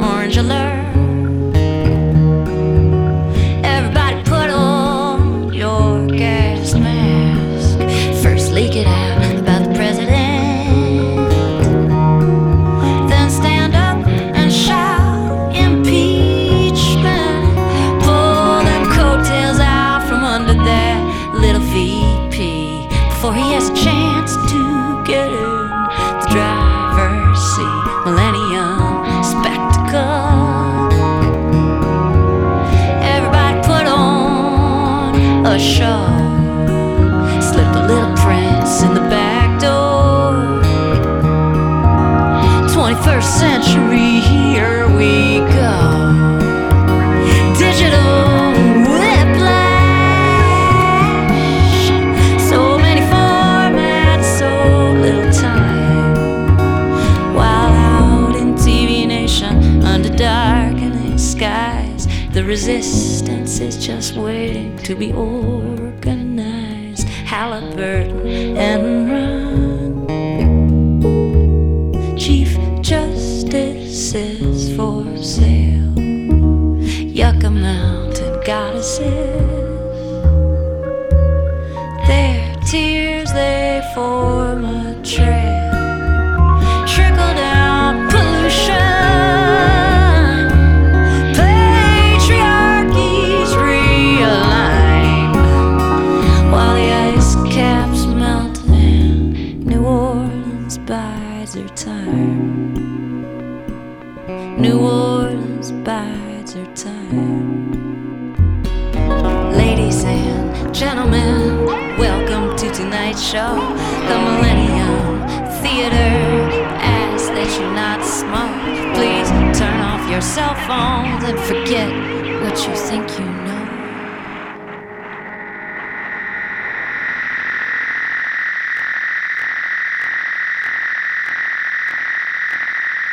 Orange alert. Everybody put on your gas mask. First leak it out about the president. Then stand up and shout impeachment. Pull them coattails out from under that little VP before he has a chance to get in the driver's seat. Millennium a show. Slip a little prince in the back door. 21st century, here we go. Digital whiplash. So many formats, so little time. While out in TV Nation, under darkening skies, the resistance is just waiting to be organized. Halliburton and Run. Chief Justice is for sale. Yucca Mountain goddesses. Their tears, they form New Orleans bides her time. Ladies and gentlemen, welcome to tonight's show, the Millennium Theater. Ask that you not smoke. Please turn off your cell phones and forget what you think you know.